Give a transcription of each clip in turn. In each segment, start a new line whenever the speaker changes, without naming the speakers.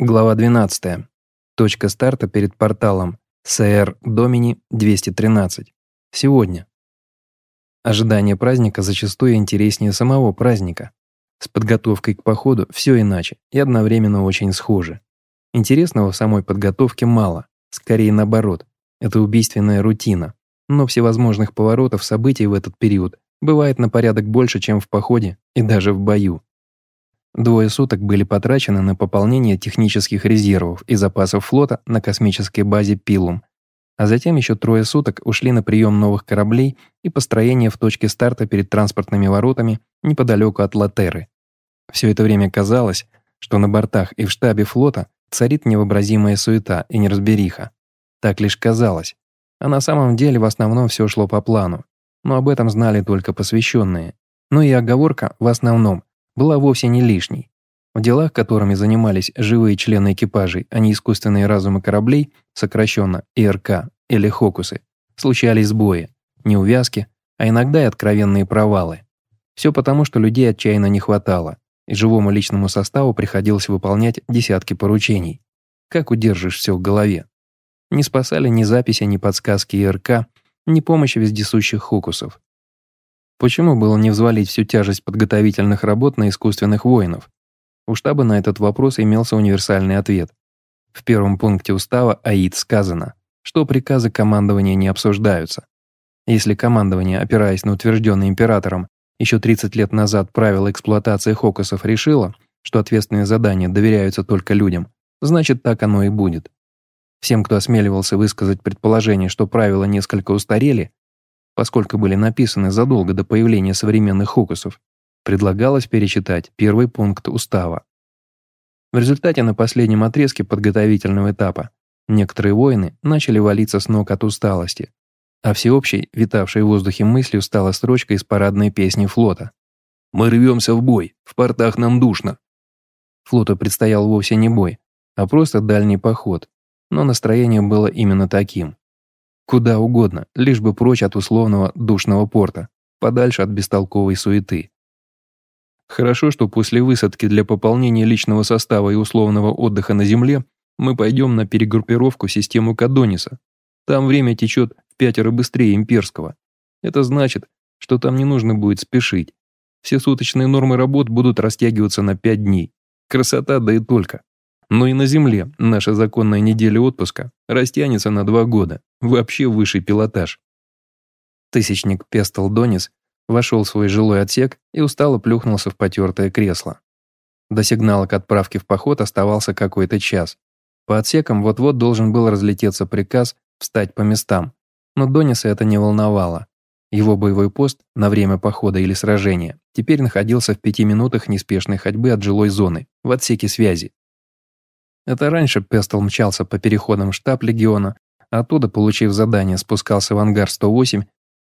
Глава 12. Точка старта перед порталом СР Домини 213. Сегодня. Ожидание праздника зачастую интереснее самого праздника. С подготовкой к походу все иначе и одновременно очень схоже. Интересного в самой подготовке мало, скорее наоборот. Это убийственная рутина. Но всевозможных поворотов событий в этот период бывает на порядок больше, чем в походе и даже в бою. Двое суток были потрачены на пополнение технических резервов и запасов флота на космической базе Пилум, а затем еще трое суток ушли на прием новых кораблей и построение в точке старта перед транспортными воротами неподалеку от Латеры. Все это время казалось, что на бортах и в штабе флота царит невообразимая суета и неразбериха. Так лишь казалось. А на самом деле в основном все шло по плану. Но об этом знали только посвященные. Ну и оговорка «в основном» была вовсе не лишней. В делах, которыми занимались живые члены экипажей, а не искусственные разумы кораблей, сокращенно ИРК или Хокусы, случались сбои, неувязки, а иногда и откровенные провалы. Все потому, что людей отчаянно не хватало, и живому личному составу приходилось выполнять десятки поручений. Как удержишь все в голове? Не спасали ни записи, ни подсказки ИРК, ни помощь вездесущих Хокусов. Почему было не взвалить всю тяжесть подготовительных работ на искусственных воинов? У штаба на этот вопрос имелся универсальный ответ. В первом пункте устава АИД сказано, что приказы командования не обсуждаются. Если командование, опираясь на утвержденный императором еще 30 лет назад правила эксплуатации хокусов решило, что ответственные задания доверяются только людям, значит так оно и будет. Всем, кто осмеливался высказать предположение, что правила несколько устарели, поскольку были написаны задолго до появления современных хукусов, предлагалось перечитать первый пункт устава. В результате на последнем отрезке подготовительного этапа некоторые воины начали валиться с ног от усталости, а всеобщей, витавшей в воздухе мыслью, стала строчка из парадной песни флота. «Мы рвемся в бой, в портах нам душно». Флоту предстоял вовсе не бой, а просто дальний поход, но настроение было именно таким. Куда угодно, лишь бы прочь от условного душного порта, подальше от бестолковой суеты. Хорошо, что после высадки для пополнения личного состава и условного отдыха на Земле мы пойдем на перегруппировку систему Кадониса. Там время течет в пятеро быстрее имперского. Это значит, что там не нужно будет спешить. Все суточные нормы работ будут растягиваться на пять дней. Красота, да и только. Но и на Земле наша законная неделя отпуска растянется на два года, вообще высший пилотаж. Тысячник Пестел Донис вошел в свой жилой отсек и устало плюхнулся в потертое кресло. До сигнала к отправке в поход оставался какой-то час. По отсекам вот-вот должен был разлететься приказ встать по местам, но Дониса это не волновало. Его боевой пост на время похода или сражения теперь находился в пяти минутах неспешной ходьбы от жилой зоны, в отсеке связи. Это раньше Пестл мчался по переходам штаб легиона, а оттуда, получив задание, спускался в ангар 108,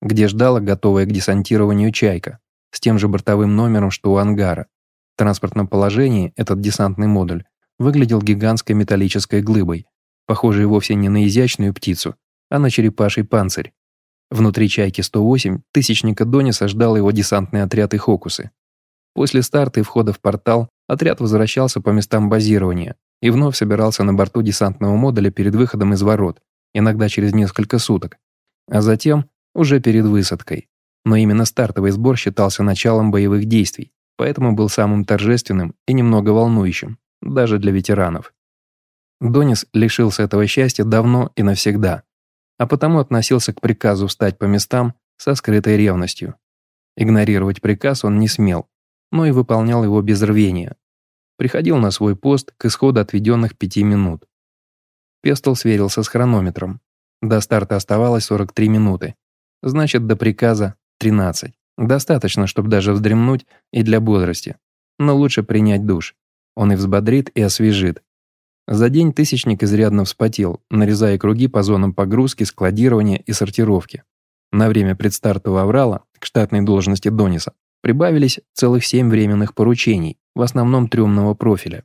где ждала готовая к десантированию «Чайка» с тем же бортовым номером, что у ангара. В транспортном положении этот десантный модуль выглядел гигантской металлической глыбой, похожей вовсе не на изящную птицу, а на черепаший панцирь. Внутри «Чайки-108» тысячника Дониса ждал его десантный отряд и хокусы. После старта и входа в портал отряд возвращался по местам базирования, и вновь собирался на борту десантного модуля перед выходом из ворот, иногда через несколько суток, а затем уже перед высадкой. Но именно стартовый сбор считался началом боевых действий, поэтому был самым торжественным и немного волнующим, даже для ветеранов. Донис лишился этого счастья давно и навсегда, а потому относился к приказу встать по местам со скрытой ревностью. Игнорировать приказ он не смел, но и выполнял его без рвения, приходил на свой пост к исходу отведенных пяти минут. Пестол сверился с хронометром. До старта оставалось 43 минуты. Значит, до приказа 13. Достаточно, чтобы даже вздремнуть и для бодрости. Но лучше принять душ. Он и взбодрит, и освежит. За день тысячник изрядно вспотел, нарезая круги по зонам погрузки, складирования и сортировки. На время предстартового аврала к штатной должности Дониса прибавились целых семь временных поручений, в основном трюмного профиля.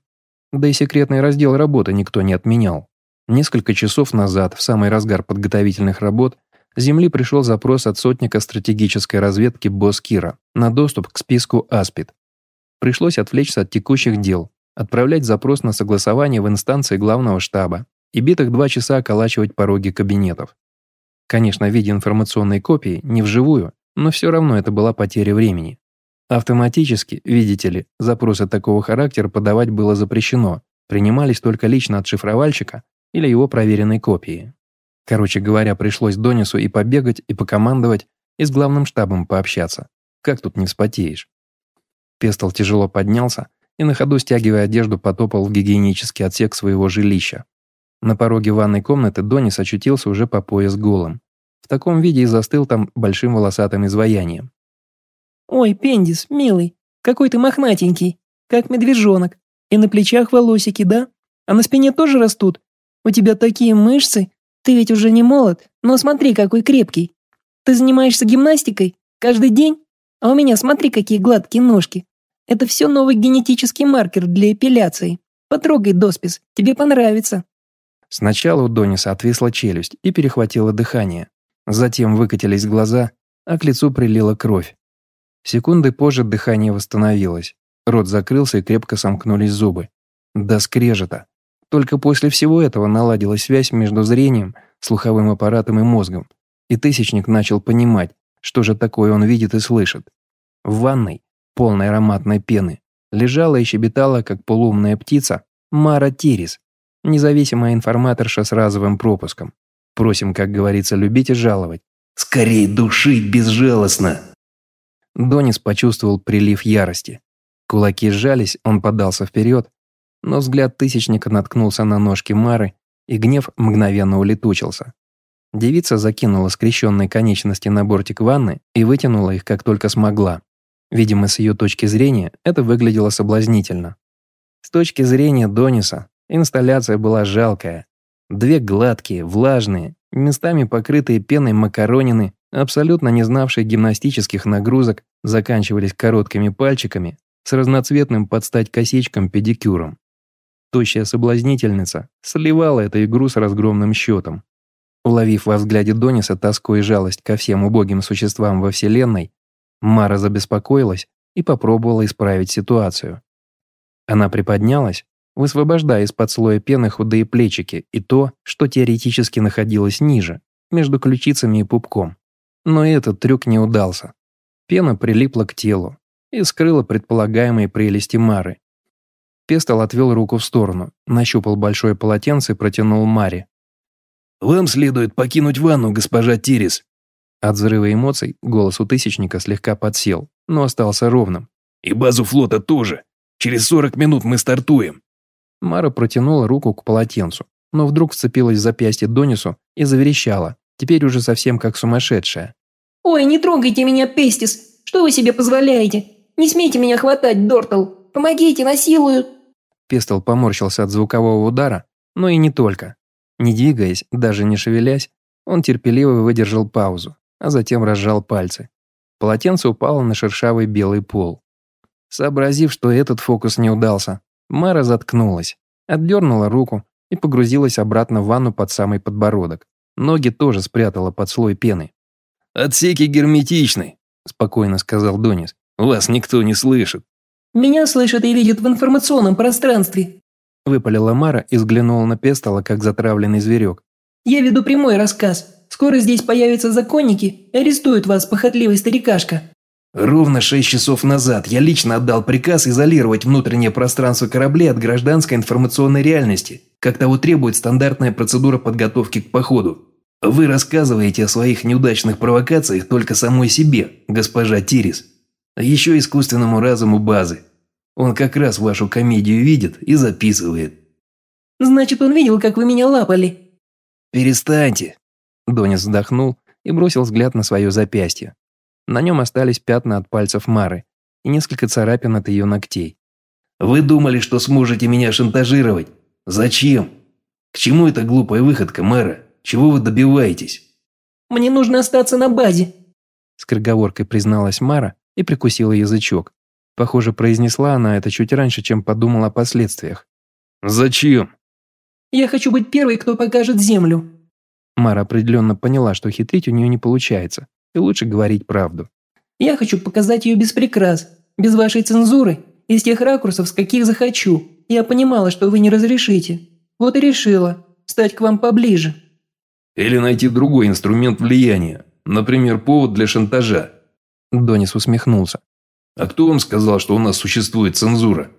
Да и секретный раздел работы никто не отменял. Несколько часов назад, в самый разгар подготовительных работ, с Земли пришел запрос от сотника стратегической разведки Босс Кира на доступ к списку АСПИД. Пришлось отвлечься от текущих дел отправлять запрос на согласование в инстанции главного штаба и битых два часа околачивать пороги кабинетов. Конечно, в виде информационной копии, не вживую, но все равно это была потеря времени. Автоматически, видите ли, запросы такого характера подавать было запрещено, принимались только лично от шифровальщика или его проверенной копии. Короче говоря, пришлось Донису и побегать, и покомандовать, и с главным штабом пообщаться. Как тут не вспотеешь? Пестол тяжело поднялся и на ходу, стягивая одежду, потопал в гигиенический отсек своего жилища. На пороге ванной комнаты Донис очутился уже по пояс голым. В таком виде и застыл там большим волосатым изваянием.
«Ой, Пендис, милый, какой ты мохнатенький, как медвежонок. И на плечах волосики, да? А на спине тоже растут? У тебя такие мышцы. Ты ведь уже не молод, но смотри, какой крепкий. Ты занимаешься гимнастикой? Каждый день? А у меня смотри, какие гладкие ножки. Это все новый генетический маркер для эпиляции. Потрогай доспис, тебе понравится».
Сначала у Дониса отвисла челюсть и перехватило дыхание. Затем выкатились глаза, а к лицу прилила кровь. Секунды позже дыхание восстановилось. Рот закрылся и крепко сомкнулись зубы. До скрежета. Только после всего этого наладилась связь между зрением, слуховым аппаратом и мозгом. И Тысячник начал понимать, что же такое он видит и слышит. В ванной, полной ароматной пены, лежала и щебетала, как полуумная птица, Мара Тирис, независимая информаторша с разовым пропуском. Просим, как говорится, любить и жаловать.
«Скорей душить безжалостно!»
Донис почувствовал прилив ярости. Кулаки сжались, он подался вперед, но взгляд Тысячника наткнулся на ножки Мары, и гнев мгновенно улетучился. Девица закинула скрещенные конечности на бортик ванны и вытянула их, как только смогла. Видимо, с ее точки зрения это выглядело соблазнительно. С точки зрения Дониса, инсталляция была жалкая. Две гладкие, влажные, местами покрытые пеной макаронины, абсолютно не знавшие гимнастических нагрузок, заканчивались короткими пальчиками с разноцветным под стать косичкам педикюром. Тощая соблазнительница сливала эту игру с разгромным счетом. Уловив во взгляде Дониса тоску и жалость ко всем убогим существам во Вселенной, Мара забеспокоилась и попробовала исправить ситуацию. Она приподнялась, высвобождая из-под слоя пены худые плечики и то, что теоретически находилось ниже, между ключицами и пупком. Но этот трюк не удался. Пена прилипла к телу и скрыла предполагаемые прелести Мары. Пестол отвел руку в сторону, нащупал большое полотенце и протянул Маре.
«Вам следует покинуть ванну, госпожа Тирис».
От взрыва эмоций голос у Тысячника слегка подсел, но остался ровным.
«И базу флота тоже. Через 40 минут мы стартуем».
Мара протянула руку к полотенцу, но вдруг вцепилась в запястье Донису и заверещала, теперь уже совсем как сумасшедшая.
«Ой, не трогайте меня, Пестис! Что вы себе позволяете? Не смейте меня хватать, Дортл! Помогите, насилуют!»
Пестол поморщился от звукового удара, но и не только. Не двигаясь, даже не шевелясь, он терпеливо выдержал паузу, а затем разжал пальцы. Полотенце упало на шершавый белый пол. Сообразив, что этот фокус не удался, Мара заткнулась, отдернула руку и погрузилась обратно в ванну под самый подбородок. Ноги тоже спрятала под слой пены.
«Отсеки герметичны», – спокойно сказал Донис. «Вас никто не слышит».
«Меня слышат и видят в информационном пространстве», –
выпалила Мара и взглянула на Пестола, как затравленный зверек.
«Я веду прямой рассказ. Скоро здесь появятся законники и арестуют вас, похотливый старикашка».
Ровно шесть часов назад я лично отдал приказ изолировать внутреннее пространство кораблей от гражданской информационной реальности, как того требует стандартная процедура подготовки к походу. Вы рассказываете о своих неудачных провокациях только самой себе, госпожа Тирис. А еще искусственному разуму базы. Он как раз вашу комедию видит и записывает.
«Значит, он видел, как вы меня лапали?»
«Перестаньте!»
Донис вздохнул и бросил взгляд на свое запястье. На нем остались пятна от пальцев Мары и несколько царапин от ее ногтей.
«Вы думали, что сможете меня шантажировать? Зачем? К чему эта глупая выходка, Мэра? Чего вы добиваетесь?»
«Мне нужно остаться на базе», –
скороговоркой призналась Мара и прикусила язычок. Похоже, произнесла она это чуть раньше, чем подумала о последствиях.
«Зачем?»
«Я хочу быть первой, кто покажет землю».
Мара определенно поняла, что хитрить у нее не получается, и лучше говорить правду.
«Я хочу показать ее без прикрас, без вашей цензуры, из тех ракурсов, с каких захочу. Я понимала, что вы не разрешите. Вот и решила стать к вам поближе».
«Или найти другой инструмент влияния, например, повод для шантажа».
Донис усмехнулся.
«А кто вам сказал, что у нас существует цензура?»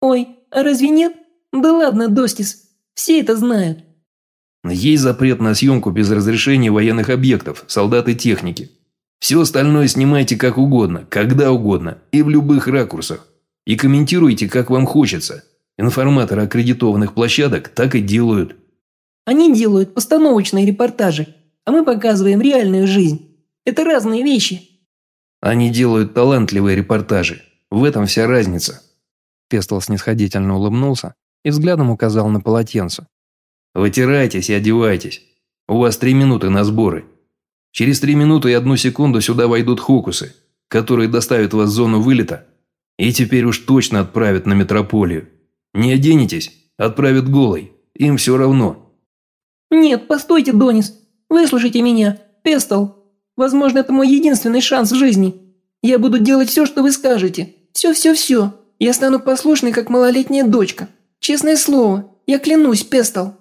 «Ой, а разве нет? Да ладно, Достис, все это знают».
«Есть запрет на съемку без разрешения военных объектов, солдат и техники. Все остальное снимайте как угодно, когда угодно и в любых ракурсах. И комментируйте, как вам хочется. Информаторы аккредитованных площадок так и делают».
«Они делают постановочные репортажи, а мы показываем реальную жизнь. Это разные вещи».
«Они делают талантливые репортажи. В этом вся разница».
Пестол снисходительно улыбнулся и взглядом указал на полотенце.
«Вытирайтесь и одевайтесь. У вас три минуты на сборы. Через три минуты и одну секунду сюда войдут хокусы, которые доставят вас в зону вылета и теперь уж точно отправят на метрополию. Не оденетесь, отправят голой. Им все равно».
«Нет, постойте, Донис. Выслушайте меня. Пестол. Возможно, это мой единственный шанс в жизни. Я буду делать все, что вы скажете. Все-все-все. Я стану послушной, как малолетняя дочка. Честное слово, я клянусь, Пестол».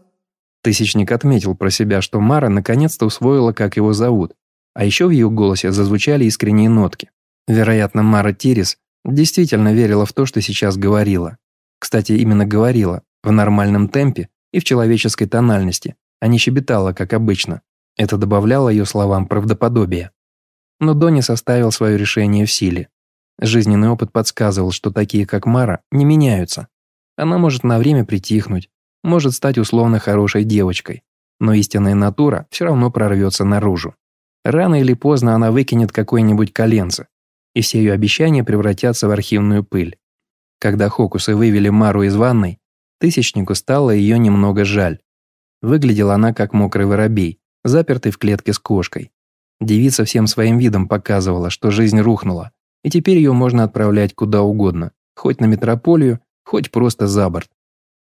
Тысячник отметил про себя, что Мара наконец-то усвоила, как его зовут. А еще в ее голосе зазвучали искренние нотки. Вероятно, Мара Тирис действительно верила в то, что сейчас говорила. Кстати, именно говорила, в нормальном темпе и в человеческой тональности, а не щебетала, как обычно. Это добавляло ее словам правдоподобия. Но Донни составил свое решение в силе. Жизненный опыт подсказывал, что такие, как Мара, не меняются. Она может на время притихнуть, может стать условно хорошей девочкой, но истинная натура все равно прорвется наружу. Рано или поздно она выкинет какое-нибудь коленце, и все ее обещания превратятся в архивную пыль. Когда Хокусы вывели Мару из ванной, Тысячнику стало ее немного жаль. Выглядела она как мокрый воробей, запертый в клетке с кошкой. Девица всем своим видом показывала, что жизнь рухнула, и теперь ее можно отправлять куда угодно, хоть на метрополию, хоть просто за борт.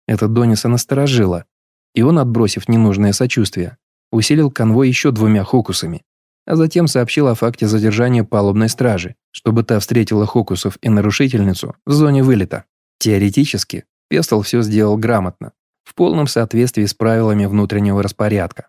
Это Дониса насторожило, и он, отбросив ненужное сочувствие, усилил конвой еще двумя хокусами, а затем сообщил о факте задержания палубной стражи, чтобы та встретила хокусов и нарушительницу в зоне вылета. Теоретически, Пестол все сделал грамотно, в полном соответствии с правилами внутреннего распорядка.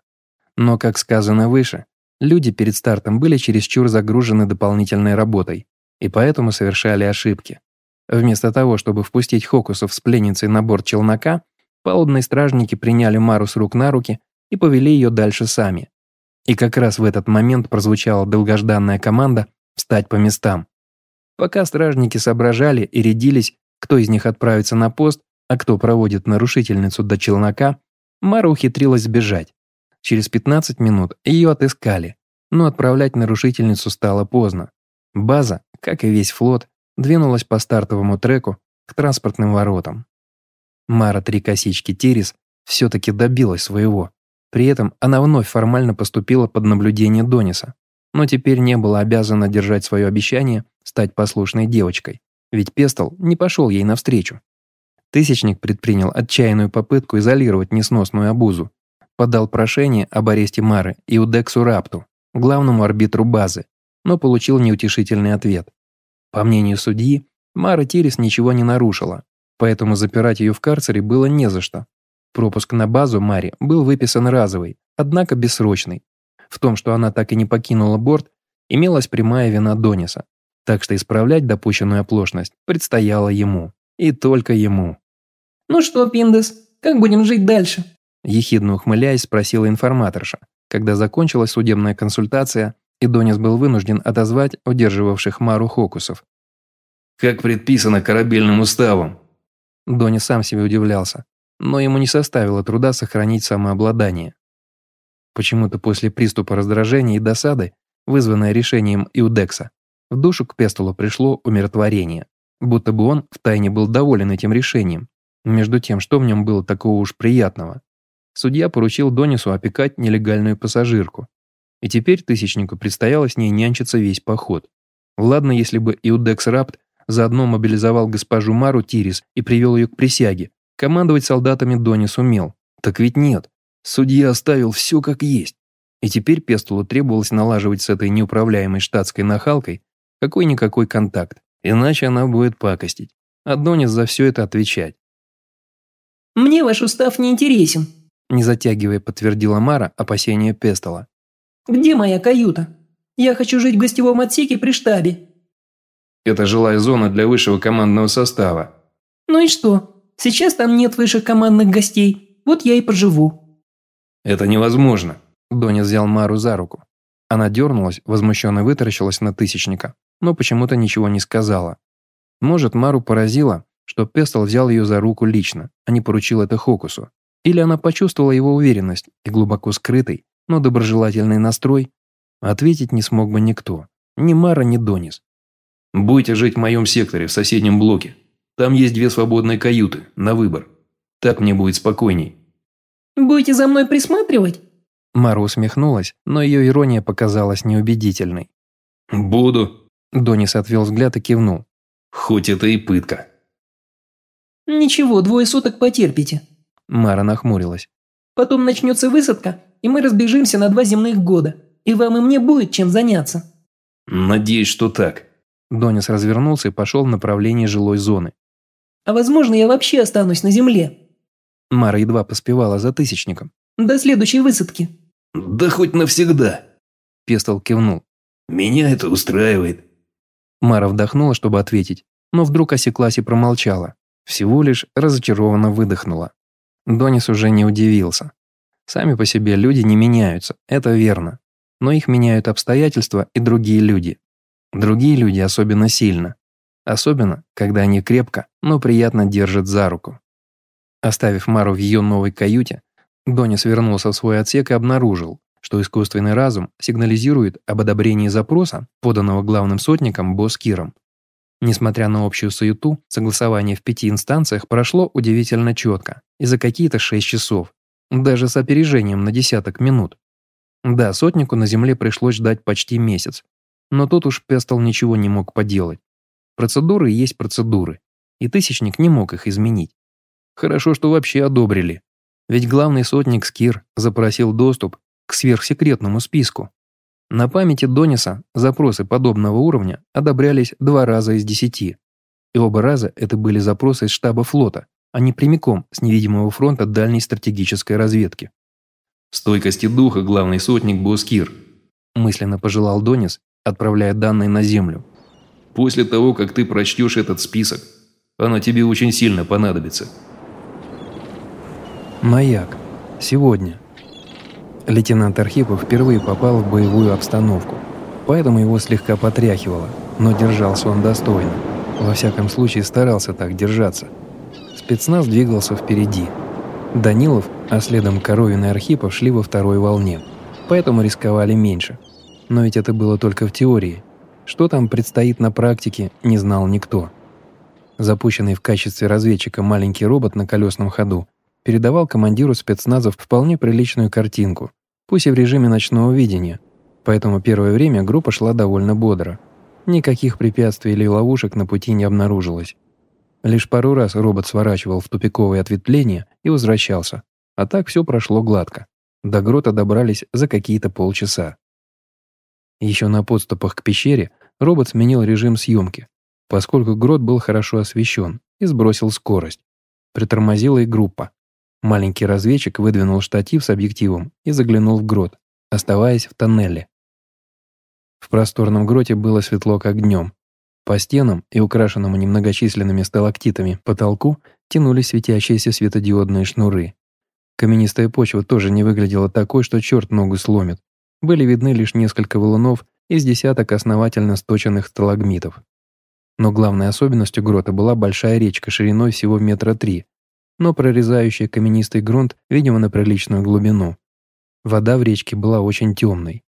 Но, как сказано выше, люди перед стартом были чересчур загружены дополнительной работой, и поэтому совершали ошибки. Вместо того, чтобы впустить Хокусов с пленницей на борт челнока, палубные стражники приняли Мару с рук на руки и повели ее дальше сами. И как раз в этот момент прозвучала долгожданная команда «встать по местам». Пока стражники соображали и рядились, кто из них отправится на пост, а кто проводит нарушительницу до челнока, Мара ухитрилась сбежать. Через 15 минут ее отыскали, но отправлять нарушительницу стало поздно. База, как и весь флот, двинулась по стартовому треку к транспортным воротам. Мара Три Косички Терес все-таки добилась своего. При этом она вновь формально поступила под наблюдение Дониса, но теперь не была обязана держать свое обещание стать послушной девочкой, ведь Пестол не пошел ей навстречу. Тысячник предпринял отчаянную попытку изолировать несносную обузу, подал прошение об аресте Мары и Удексу Рапту, главному арбитру базы, но получил неутешительный ответ. По мнению судьи, Мара Тирис ничего не нарушила, поэтому запирать ее в карцере было не за что. Пропуск на базу Маре был выписан разовый, однако бессрочный. В том, что она так и не покинула борт, имелась прямая вина Дониса, так что исправлять допущенную оплошность предстояло ему. И только ему.
«Ну что, Пиндес, как будем жить дальше?»
Ехидно ухмыляясь, спросила информаторша, когда закончилась судебная консультация и Донис был вынужден отозвать удерживавших Мару Хокусов.
«Как предписано корабельным уставом».
Донис сам себе удивлялся, но ему не составило труда сохранить самообладание. Почему-то после приступа раздражения и досады, вызванное решением Иудекса, в душу к Пестулу пришло умиротворение, будто бы он втайне был доволен этим решением. Между тем, что в нем было такого уж приятного. Судья поручил Донису опекать нелегальную пассажирку, и теперь Тысячнику предстояло с ней нянчиться весь поход. Ладно, если бы Иудекс Рапт заодно мобилизовал госпожу Мару Тирис и привел ее к присяге. Командовать солдатами Дони сумел. Так ведь нет. Судья оставил все как есть. И теперь Пестулу требовалось налаживать с этой неуправляемой штатской нахалкой какой-никакой контакт, иначе она будет пакостить. А Донис за все это отвечать.
Мне ваш устав не интересен.
Не затягивая, подтвердила Мара опасения Пестола.
Где моя каюта? Я хочу жить в гостевом отсеке при штабе.
Это жилая зона для высшего командного состава.
Ну и что? Сейчас там нет высших командных гостей. Вот я и поживу.
Это невозможно.
Доня взял Мару за руку. Она дернулась, возмущенно вытаращилась на тысячника, но почему-то ничего не сказала. Может, Мару поразило, что Пестол взял ее за руку лично, а не поручил это Хокусу. Или она почувствовала его уверенность и глубоко скрытый, но доброжелательный настрой. Ответить не смог бы никто. Ни Мара, ни Донис.
«Будете жить в моем секторе, в соседнем блоке. Там есть две свободные каюты, на выбор. Так мне будет спокойней».
«Будете за мной присматривать?»
Мара усмехнулась, но ее ирония показалась неубедительной.
«Буду».
Донис отвел взгляд и кивнул.
«Хоть это и пытка».
«Ничего, двое суток потерпите».
Мара нахмурилась.
«Потом начнется высадка, и мы разбежимся на два земных года, и вам и мне будет чем заняться».
«Надеюсь, что так».
Донис развернулся и пошел в направлении жилой зоны.
«А возможно, я вообще останусь на земле».
Мара едва поспевала за тысячником.
«До следующей высадки».
«Да хоть навсегда».
Пестол кивнул.
«Меня это устраивает».
Мара вдохнула, чтобы ответить, но вдруг осеклась и промолчала. Всего лишь разочарованно выдохнула. Донис уже не удивился. Сами по себе люди не меняются, это верно. Но их меняют обстоятельства и другие люди. Другие люди особенно сильно. Особенно, когда они крепко, но приятно держат за руку. Оставив Мару в ее новой каюте, Донис вернулся в свой отсек и обнаружил, что искусственный разум сигнализирует об одобрении запроса, поданного главным сотником Боскиром. Несмотря на общую суету, согласование в пяти инстанциях прошло удивительно четко и за какие-то шесть часов, даже с опережением на десяток минут. Да, сотнику на земле пришлось ждать почти месяц, но тут уж Пестол ничего не мог поделать. Процедуры есть процедуры, и Тысячник не мог их изменить. Хорошо, что вообще одобрили. Ведь главный сотник Скир запросил доступ к сверхсекретному списку. На памяти Дониса запросы подобного уровня одобрялись два раза из десяти. И оба раза это были запросы из штаба флота, а не прямиком с невидимого фронта дальней стратегической разведки.
«Стойкости духа, главный сотник Боскир»,
мысленно пожелал Донис, отправляя данные на Землю.
«После того, как ты прочтешь этот список, оно тебе очень сильно понадобится».
Маяк. Сегодня. Лейтенант Архипов впервые попал в боевую обстановку, поэтому его слегка потряхивало, но держался он достойно. Во всяком случае старался так держаться. Спецназ двигался впереди. Данилов, а следом Коровин и Архипов шли во второй волне, поэтому рисковали меньше. Но ведь это было только в теории. Что там предстоит на практике, не знал никто. Запущенный в качестве разведчика маленький робот на колесном ходу передавал командиру спецназов вполне приличную картинку, пусть и в режиме ночного видения, поэтому первое время группа шла довольно бодро. Никаких препятствий или ловушек на пути не обнаружилось. Лишь пару раз робот сворачивал в тупиковые ответвления и возвращался, а так все прошло гладко. До грота добрались за какие-то полчаса. Еще на подступах к пещере робот сменил режим съемки, поскольку грот был хорошо освещен и сбросил скорость. Притормозила и группа. Маленький разведчик выдвинул штатив с объективом и заглянул в грот, оставаясь в тоннеле. В просторном гроте было светло как днем. По стенам и украшенному немногочисленными сталактитами потолку тянулись светящиеся светодиодные шнуры. Каменистая почва тоже не выглядела такой, что черт ногу сломит. Были видны лишь несколько валунов из десяток основательно сточенных сталагмитов. Но главной особенностью грота была большая речка шириной всего метра три, но прорезающая каменистый грунт, видимо, на приличную глубину. Вода в речке была очень темной.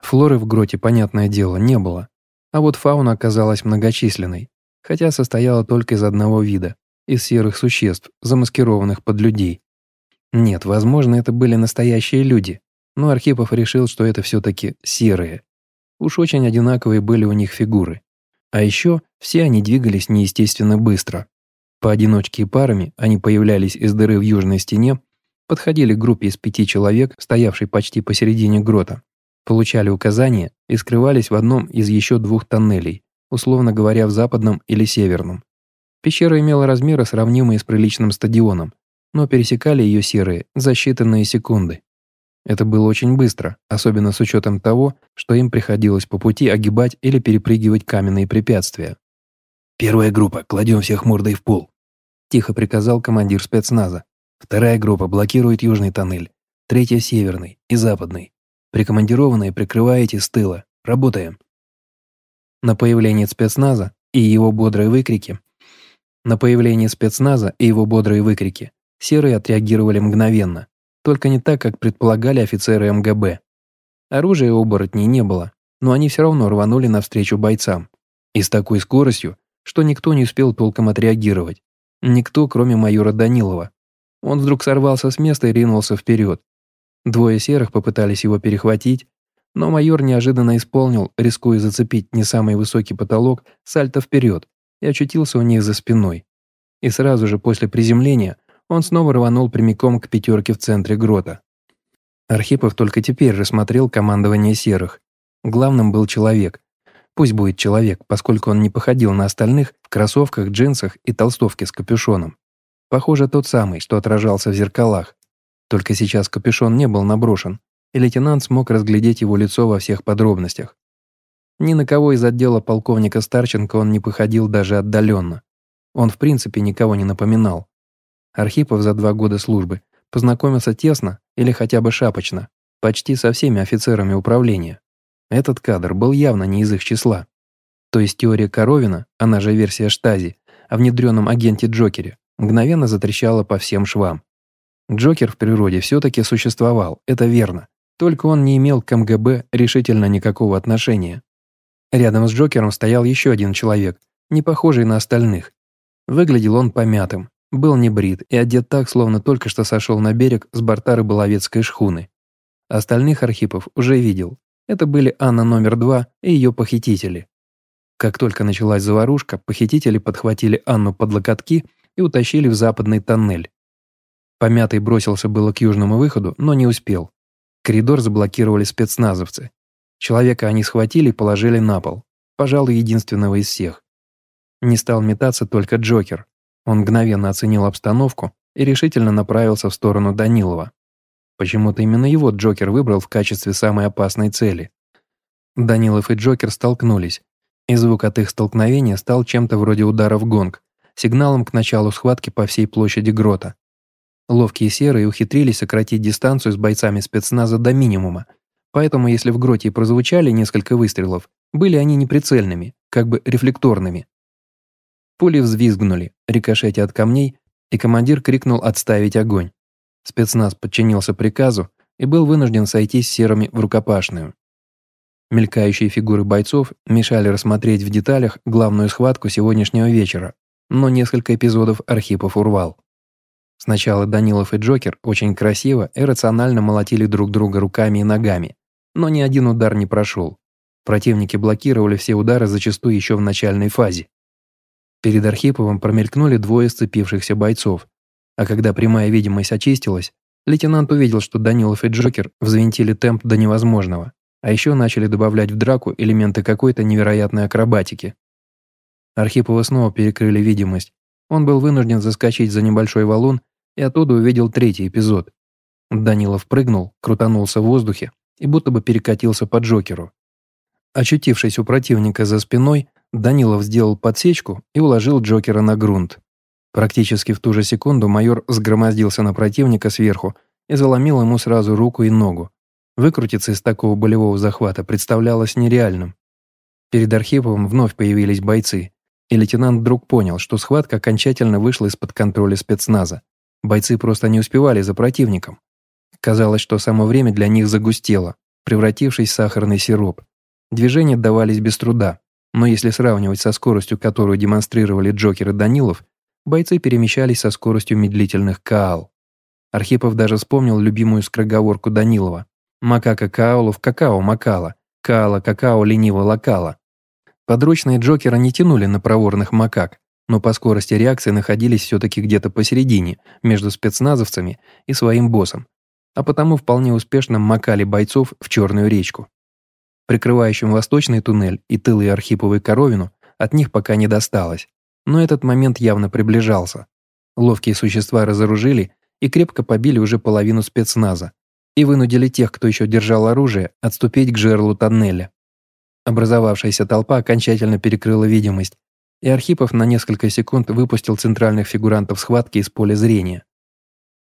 Флоры в гроте, понятное дело, не было. А вот фауна оказалась многочисленной, хотя состояла только из одного вида, из серых существ, замаскированных под людей. Нет, возможно, это были настоящие люди, но Архипов решил, что это все-таки серые. Уж очень одинаковые были у них фигуры. А еще все они двигались неестественно быстро. Поодиночке и парами они появлялись из дыры в южной стене, подходили к группе из пяти человек, стоявшей почти посередине грота, получали указания и скрывались в одном из еще двух тоннелей, условно говоря, в западном или северном. Пещера имела размеры, сравнимые с приличным стадионом, но пересекали ее серые за считанные секунды. Это было очень быстро, особенно с учетом того, что им приходилось по пути огибать или перепрыгивать каменные препятствия.
«Первая группа, кладем всех мордой в пол», – тихо приказал командир спецназа. «Вторая группа блокирует южный тоннель, третья – северный и западный. Прикомандированные прикрываете с тыла. Работаем».
На появление спецназа и его бодрые выкрики на появление спецназа и его бодрые выкрики серые отреагировали мгновенно, только не так, как предполагали офицеры МГБ. Оружия оборотней не было, но они все равно рванули навстречу бойцам. И с такой скоростью, что никто не успел толком отреагировать. Никто, кроме майора Данилова. Он вдруг сорвался с места и ринулся вперед. Двое серых попытались его перехватить, но майор неожиданно исполнил, рискуя зацепить не самый высокий потолок, сальто вперед и очутился у них за спиной. И сразу же после приземления он снова рванул прямиком к пятерке в центре грота. Архипов только теперь рассмотрел командование серых. Главным был человек. Пусть будет человек, поскольку он не походил на остальных в кроссовках, джинсах и толстовке с капюшоном. Похоже, тот самый, что отражался в зеркалах. Только сейчас капюшон не был наброшен, и лейтенант смог разглядеть его лицо во всех подробностях. Ни на кого из отдела полковника Старченко он не походил даже отдаленно. Он в принципе никого не напоминал. Архипов за два года службы познакомился тесно или хотя бы шапочно, почти со всеми офицерами управления. Этот кадр был явно не из их числа. То есть теория Коровина, она же версия Штази, о внедренном агенте Джокере, мгновенно затрещала по всем швам. Джокер в природе все-таки существовал, это верно, только он не имел к МГБ решительно никакого отношения. Рядом с Джокером стоял еще один человек, не похожий на остальных. Выглядел он помятым, был не брит и одет так, словно только что сошел на берег с борта рыболовецкой шхуны. Остальных Архипов уже видел. Это были Анна номер два и ее похитители. Как только началась заварушка, похитители подхватили Анну под локотки и утащили в западный тоннель. Помятый бросился было к южному выходу, но не успел. Коридор заблокировали спецназовцы. Человека они схватили и положили на пол. Пожалуй, единственного из всех. Не стал метаться только Джокер. Он мгновенно оценил обстановку и решительно направился в сторону Данилова. Почему-то именно его Джокер выбрал в качестве самой опасной цели. Данилов и Джокер столкнулись, и звук от их столкновения стал чем-то вроде удара в гонг, сигналом к началу схватки по всей площади грота. Ловкие серые ухитрились сократить дистанцию с бойцами спецназа до минимума Поэтому если в гроте и прозвучали несколько выстрелов, были они неприцельными, как бы рефлекторными. Пули взвизгнули, рикошетя от камней, и командир крикнул отставить огонь. Спецназ подчинился приказу и был вынужден сойти с серыми в рукопашную. Мелькающие фигуры бойцов мешали рассмотреть в деталях главную схватку сегодняшнего вечера, но несколько эпизодов Архипов урвал. Сначала Данилов и Джокер очень красиво и рационально молотили друг друга руками и ногами, но ни один удар не прошел. Противники блокировали все удары зачастую еще в начальной фазе. Перед Архиповым промелькнули двое сцепившихся бойцов, а когда прямая видимость очистилась, лейтенант увидел, что Данилов и Джокер взвинтили темп до невозможного, а еще начали добавлять в драку элементы какой-то невероятной акробатики. Архипова снова перекрыли видимость. Он был вынужден заскочить за небольшой валун и оттуда увидел третий эпизод. Данилов прыгнул, крутанулся в воздухе и будто бы перекатился по Джокеру. Очутившись у противника за спиной, Данилов сделал подсечку и уложил Джокера на грунт. Практически в ту же секунду майор сгромоздился на противника сверху и заломил ему сразу руку и ногу. Выкрутиться из такого болевого захвата представлялось нереальным. Перед Архиповым вновь появились бойцы, и лейтенант вдруг понял, что схватка окончательно вышла из-под контроля спецназа. Бойцы просто не успевали за противником. Казалось, что само время для них загустело, превратившись в сахарный сироп. Движения давались без труда, но если сравнивать со скоростью, которую демонстрировали Джокер и Данилов, бойцы перемещались со скоростью медлительных каал. Архипов даже вспомнил любимую скороговорку Данилова. «Макака каолу в какао макала, каала какао лениво локала». Подручные Джокера не тянули на проворных макак, но по скорости реакции находились все-таки где-то посередине, между спецназовцами и своим боссом, а потому вполне успешно макали бойцов в Черную речку. Прикрывающим восточный туннель и тылы Архиповой Коровину от них пока не досталось, но этот момент явно приближался. Ловкие существа разоружили и крепко побили уже половину спецназа и вынудили тех, кто еще держал оружие, отступить к жерлу тоннеля. Образовавшаяся толпа окончательно перекрыла видимость, и Архипов на несколько секунд выпустил центральных фигурантов схватки из поля зрения.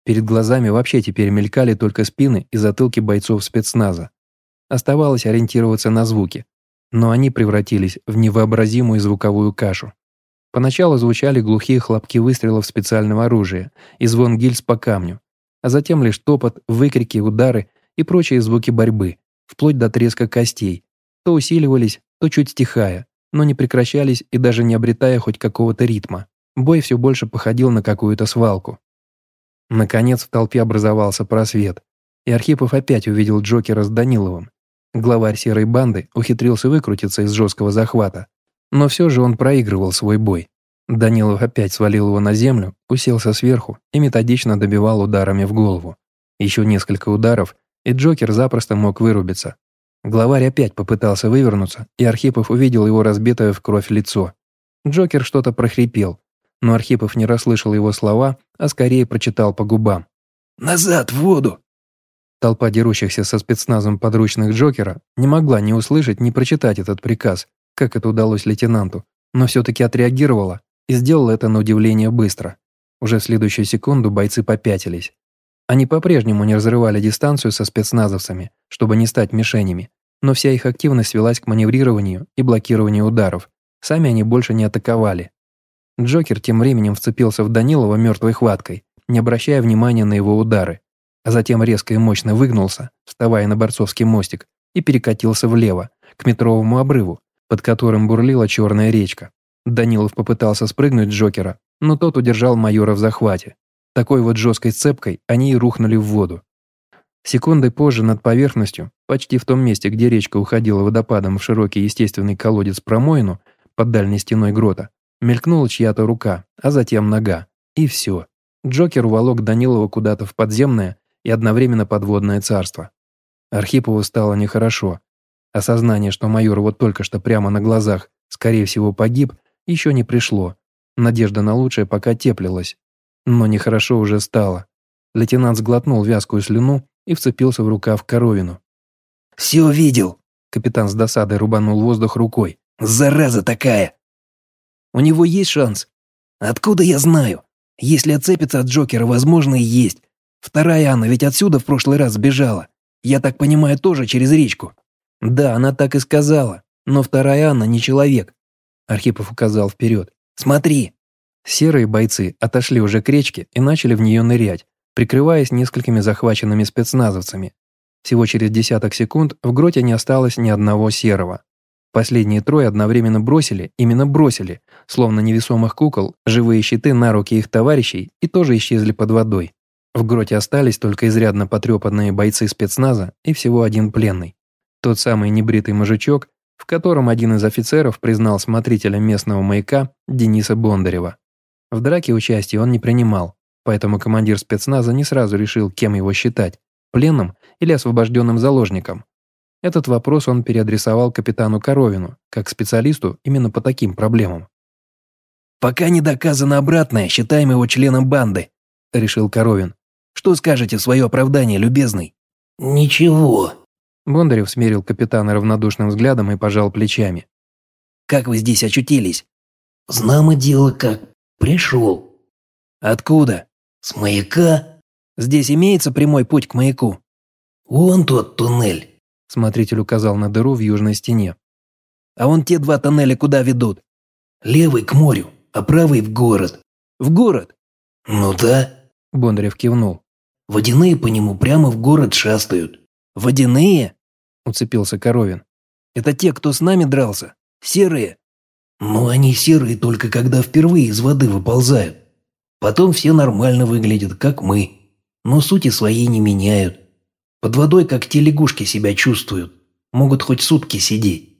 Перед глазами вообще теперь мелькали только спины и затылки бойцов спецназа. Оставалось ориентироваться на звуки, но они превратились в невообразимую звуковую кашу. Поначалу звучали глухие хлопки выстрелов специального оружия и звон гильз по камню, а затем лишь топот, выкрики, удары и прочие звуки борьбы, вплоть до треска костей, то усиливались, то чуть стихая, но не прекращались и даже не обретая хоть какого-то ритма. Бой все больше походил на какую-то свалку. Наконец в толпе образовался просвет, и Архипов опять увидел Джокера с Даниловым. Главарь серой банды ухитрился выкрутиться из жесткого захвата, но все же он проигрывал свой бой. Данилов опять свалил его на землю, уселся сверху и методично добивал ударами в голову. Еще несколько ударов, и Джокер запросто мог вырубиться. Главарь опять попытался вывернуться, и Архипов увидел его разбитое в кровь лицо. Джокер что-то прохрипел, но Архипов не расслышал его слова, а скорее прочитал по губам.
«Назад, в воду!»
Толпа дерущихся со спецназом подручных Джокера не могла ни услышать, ни прочитать этот приказ, как это удалось лейтенанту, но все-таки отреагировала и сделала это на удивление быстро. Уже в следующую секунду бойцы попятились. Они по-прежнему не разрывали дистанцию со спецназовцами, чтобы не стать мишенями, но вся их активность свелась к маневрированию и блокированию ударов. Сами они больше не атаковали. Джокер тем временем вцепился в Данилова мертвой хваткой, не обращая внимания на его удары, а затем резко и мощно выгнулся, вставая на борцовский мостик, и перекатился влево, к метровому обрыву, под которым бурлила черная речка. Данилов попытался спрыгнуть с Джокера, но тот удержал майора в захвате. Такой вот жесткой цепкой они и рухнули в воду. Секундой позже над поверхностью, почти в том месте, где речка уходила водопадом в широкий естественный колодец промоину под дальней стеной грота, мелькнула чья-то рука, а затем нога. И все. Джокер уволок Данилова куда-то в подземное и одновременно подводное царство. Архипову стало нехорошо. Осознание, что майор вот только что прямо на глазах, скорее всего, погиб, еще не пришло. Надежда на лучшее пока теплилась. Но нехорошо уже стало. Лейтенант сглотнул вязкую слюну и вцепился в рукав коровину.
«Все видел!»
Капитан с досадой рубанул воздух рукой.
«Зараза такая!»
«У него есть шанс?»
«Откуда я знаю? Если отцепится от Джокера, возможно, и есть. Вторая Анна ведь отсюда в прошлый раз сбежала. Я так понимаю, тоже через речку».
«Да, она так и сказала. Но вторая Анна не человек».
Архипов указал вперед.
«Смотри!»
Серые бойцы отошли уже к речке и начали в нее нырять, прикрываясь несколькими захваченными спецназовцами. Всего через десяток секунд в гроте не осталось ни одного серого. Последние трое одновременно бросили, именно бросили, словно невесомых кукол, живые щиты на руки их товарищей и тоже исчезли под водой. В гроте остались только изрядно потрепанные бойцы спецназа и всего один пленный. Тот самый небритый мужичок, в котором один из офицеров признал смотрителя местного маяка Дениса Бондарева. В драке участия он не принимал, Поэтому командир спецназа не сразу решил, кем его считать – пленным или освобожденным заложником. Этот вопрос он переадресовал капитану Коровину, как специалисту именно по таким проблемам.
«Пока не доказано обратное, считаем его членом банды», – решил Коровин. «Что скажете в свое оправдание, любезный?» «Ничего».
Бондарев смерил капитана равнодушным взглядом и пожал плечами.
«Как вы здесь очутились?»
«Знамо дело как. Пришел».
«Откуда?»
С маяка?
Здесь имеется прямой путь к маяку?
Вон тот туннель.
Смотритель указал на дыру в южной стене.
А вон те два тоннеля куда ведут?
Левый к морю, а правый в город.
В город?
Ну да.
Бондарев кивнул.
Водяные по нему прямо в город шастают.
Водяные?
Уцепился Коровин.
Это те, кто с нами дрался? Серые?
Ну, они серые только когда впервые из воды выползают. Потом все нормально выглядят, как мы, но сути своей не меняют. Под водой, как те лягушки, себя чувствуют. Могут хоть сутки сидеть.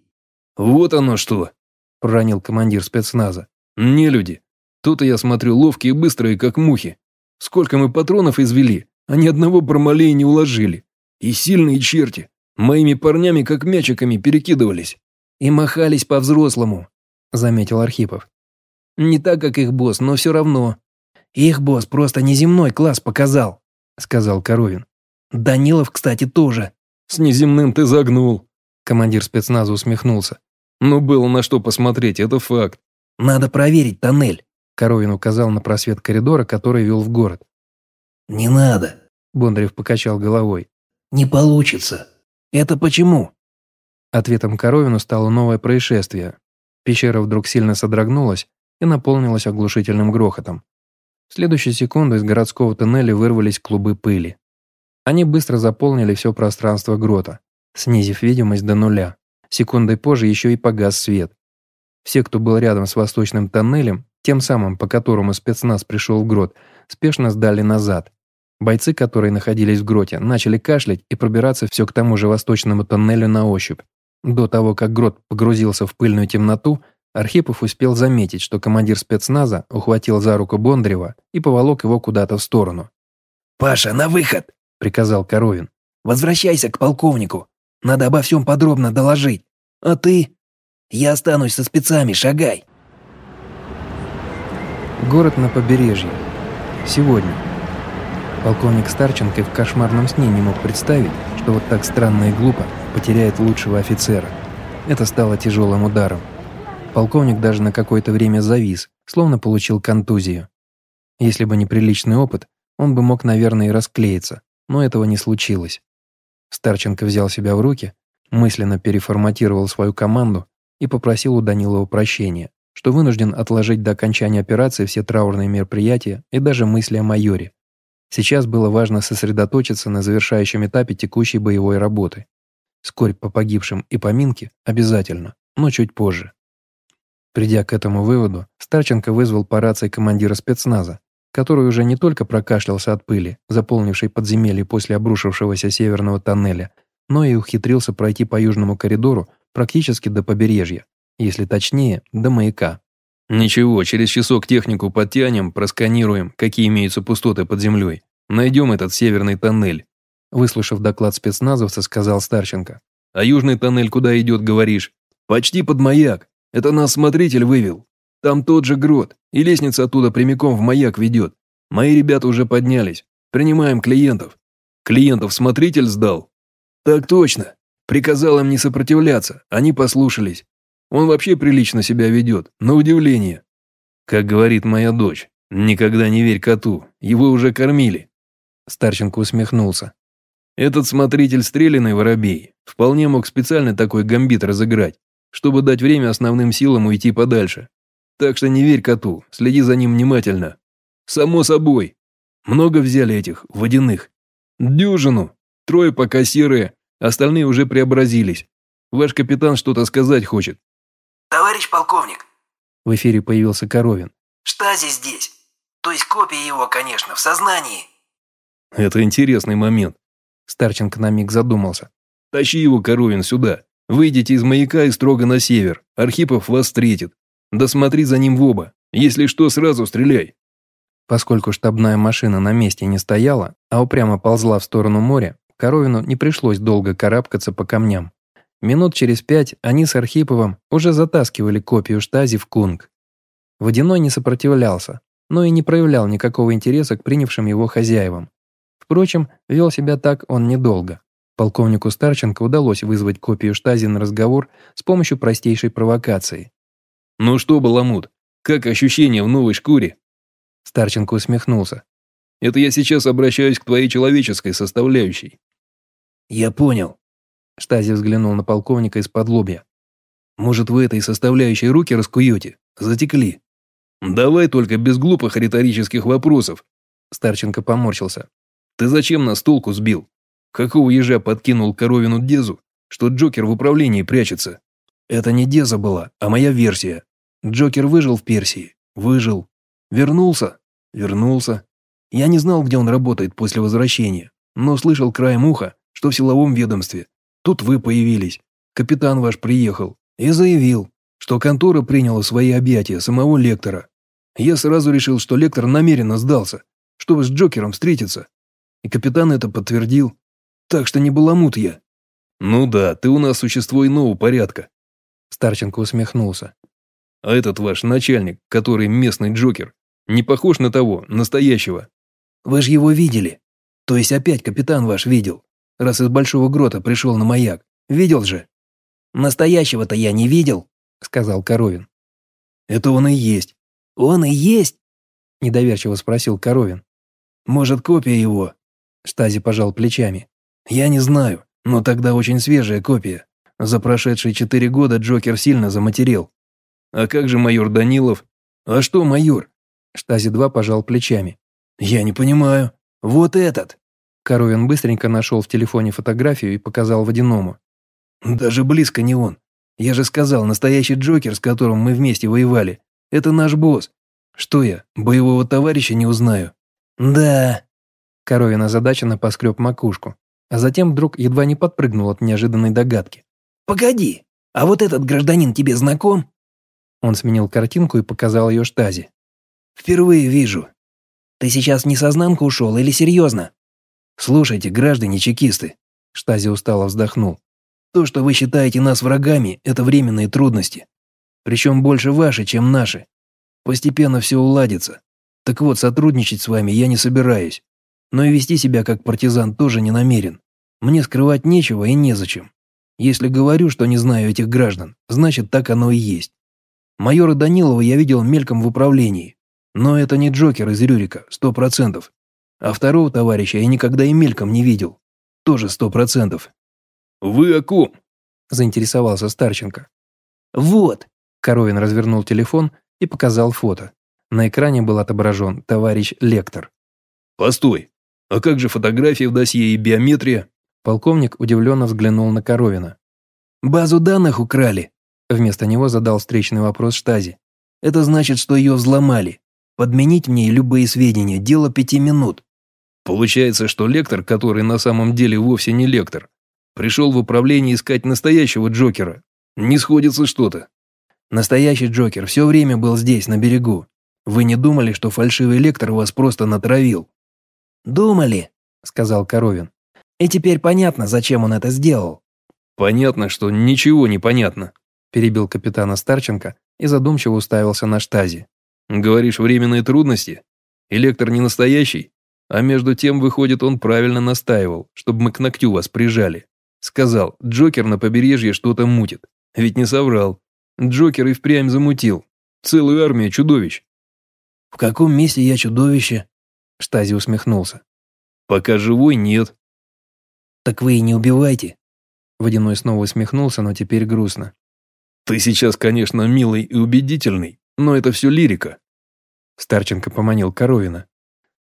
«Вот оно что!» – проронил командир спецназа. «Не люди. Тут я смотрю ловкие и быстрые, как мухи. Сколько мы патронов извели, а ни одного промолей не уложили. И сильные черти. Моими парнями как мячиками перекидывались».
«И махались по-взрослому», – заметил Архипов. «Не так, как их босс, но все равно. «Их босс просто неземной класс показал», — сказал Коровин. «Данилов, кстати, тоже».
«С неземным ты загнул», — командир спецназа усмехнулся. «Ну, было на что посмотреть, это факт».
«Надо проверить тоннель», —
Коровин указал на просвет коридора, который вел в город.
«Не надо», —
Бондарев покачал головой.
«Не получится».
«Это почему?»
Ответом Коровину стало новое происшествие. Пещера вдруг сильно содрогнулась и наполнилась оглушительным грохотом. В следующую секунду из городского тоннеля вырвались клубы пыли. Они быстро заполнили все пространство грота, снизив видимость до нуля. Секундой позже еще и погас свет. Все, кто был рядом с восточным тоннелем, тем самым, по которому спецназ пришел в грот, спешно сдали назад. Бойцы, которые находились в гроте, начали кашлять и пробираться все к тому же восточному тоннелю на ощупь. До того, как грот погрузился в пыльную темноту, Архипов успел заметить, что командир спецназа ухватил за руку Бондарева и поволок его куда-то в сторону.
«Паша, на выход!» – приказал Коровин. «Возвращайся к полковнику. Надо обо всем подробно доложить. А ты? Я останусь со спецами, шагай!»
Город на побережье. Сегодня. Полковник Старченко в кошмарном сне не мог представить, что вот так странно и глупо потеряет лучшего офицера. Это стало тяжелым ударом. Полковник даже на какое-то время завис, словно получил контузию. Если бы не приличный опыт, он бы мог, наверное, и расклеиться, но этого не случилось. Старченко взял себя в руки, мысленно переформатировал свою команду и попросил у Данилова прощения, что вынужден отложить до окончания операции все траурные мероприятия и даже мысли о майоре. Сейчас было важно сосредоточиться на завершающем этапе текущей боевой работы. Скорбь по погибшим и поминки обязательно, но чуть позже. Придя к этому выводу, Старченко вызвал по рации командира спецназа, который уже не только прокашлялся от пыли, заполнившей подземелье после обрушившегося северного тоннеля, но и ухитрился пройти по южному коридору практически до побережья, если точнее, до маяка.
«Ничего, через часок технику подтянем, просканируем, какие имеются пустоты под землей. Найдем этот северный тоннель.
Выслушав доклад спецназовца, сказал Старченко.
«А южный тоннель куда идет, говоришь?» «Почти под маяк. Это нас смотритель вывел. Там тот же грот, и лестница оттуда прямиком в маяк ведет. Мои ребята уже поднялись. Принимаем клиентов. Клиентов смотритель сдал?» «Так точно. Приказал им не сопротивляться, они послушались. Он вообще прилично себя ведет, на удивление. Как говорит моя дочь, никогда не верь коту, его уже кормили».
Старченко усмехнулся.
Этот смотритель стрелянный воробей вполне мог специально такой гамбит разыграть, чтобы дать время основным силам уйти подальше. Так что не верь коту, следи за ним внимательно. Само собой. Много взяли этих, водяных. Дюжину. Трое пока серые, остальные уже преобразились. Ваш капитан что-то сказать хочет.
«Товарищ полковник!»
В эфире появился Коровин.
«Штази здесь. То есть копия его, конечно, в сознании».
Это интересный момент.
Старченко на миг задумался.
«Тащи его, Коровин, сюда. Выйдите из маяка и строго на север. Архипов вас встретит. Да смотри за ним в оба. Если что, сразу стреляй».
Поскольку штабная машина на месте не стояла, а упрямо ползла в сторону моря, Коровину не пришлось долго карабкаться по камням. Минут через пять они с Архиповым уже затаскивали копию штази в Кунг. Водяной не сопротивлялся, но и не проявлял никакого интереса к принявшим его хозяевам. Впрочем, вел себя так он недолго. Полковнику Старченко удалось вызвать копию штази на разговор с помощью простейшей провокации.
«Ну что, Баламут, как ощущения в новой шкуре?»
Старченко усмехнулся.
«Это я сейчас обращаюсь к твоей человеческой составляющей».
«Я понял».
Штази взглянул на полковника из-под лобья.
«Может, вы этой составляющей руки раскуете? Затекли». «Давай только без глупых риторических вопросов».
Старченко поморщился.
Ты зачем нас толку сбил? Какого ежа подкинул коровину Дезу, что Джокер в управлении прячется?
Это не Деза была, а моя версия. Джокер выжил в Персии. Выжил. Вернулся. Вернулся. Я не знал, где он работает после возвращения, но слышал краем уха, что в силовом ведомстве. Тут вы появились. Капитан ваш приехал и заявил, что контора приняла свои объятия самого лектора. Я сразу решил, что лектор намеренно сдался, чтобы с Джокером встретиться. И капитан это подтвердил. Так что не баламут я.
Ну да, ты у нас существо иного порядка.
Старченко усмехнулся.
А этот ваш начальник, который местный Джокер, Не похож на того, настоящего.
Вы же его видели. То есть опять капитан ваш видел, раз из Большого Грота пришел на маяк. Видел же?
Настоящего-то я не видел, сказал Коровин.
Это он и есть.
Он и есть?
Недоверчиво спросил Коровин.
Может, копия его? Штази пожал плечами. Я не знаю, но тогда очень свежая копия. За прошедшие четыре года Джокер сильно заматерел.
А как же майор Данилов?
А что майор?
Штази-2 пожал плечами.
Я не понимаю. Вот этот.
Коровин быстренько нашел в телефоне фотографию и показал водяному.
Даже близко не он. Я же сказал, настоящий Джокер, с которым мы вместе воевали, это наш босс. Что я, боевого товарища не узнаю?
Да.
Коровин озадаченно поскреб макушку, а затем вдруг едва не подпрыгнул от неожиданной догадки.
Погоди, а вот этот гражданин тебе знаком?
Он сменил картинку и показал ее штази.
Впервые вижу.
Ты сейчас в несознанку ушел или серьезно?
Слушайте, граждане чекисты. Штази устало вздохнул. То, что вы считаете нас врагами, это временные трудности. Причем больше ваши, чем наши. Постепенно все уладится. Так вот, сотрудничать с вами я не собираюсь. Но и вести себя как партизан тоже не намерен. Мне скрывать нечего и незачем. Если говорю, что не знаю этих граждан, значит так оно и есть. Майора Данилова я видел мельком в управлении. Но это не Джокер из Рюрика, сто процентов. А второго товарища я никогда и мельком не видел. Тоже сто процентов.
«Вы о ком?»
– заинтересовался Старченко.
«Вот!»
– Коровин развернул телефон и показал фото. На экране был отображен товарищ Лектор.
«Постой, а как же фотографии в досье и биометрия?»
Полковник удивленно взглянул на Коровина.
«Базу данных украли», –
вместо него задал встречный вопрос Штази.
«Это значит, что ее взломали. Подменить мне любые сведения – дело пяти минут».
Получается, что лектор, который на самом деле вовсе не лектор, пришел в управление искать настоящего Джокера. Не сходится что-то.
Настоящий Джокер все время был здесь, на берегу. Вы не думали, что фальшивый лектор вас просто натравил?
«Думали», — сказал Коровин. «И теперь понятно, зачем он это сделал».
«Понятно, что ничего не понятно», —
перебил капитана Старченко и задумчиво уставился на штази.
«Говоришь, временные трудности? И лектор не настоящий? А между тем, выходит, он правильно настаивал, чтобы мы к ногтю вас прижали. Сказал, Джокер на побережье что-то мутит. Ведь не соврал. Джокер и впрямь замутил. Целую армию чудовищ».
«В каком месте я чудовище?»
Штази усмехнулся.
«Пока живой, нет».
«Так вы и не убивайте».
Водяной снова усмехнулся, но теперь грустно.
«Ты сейчас, конечно, милый и убедительный, но это все лирика».
Старченко поманил Коровина.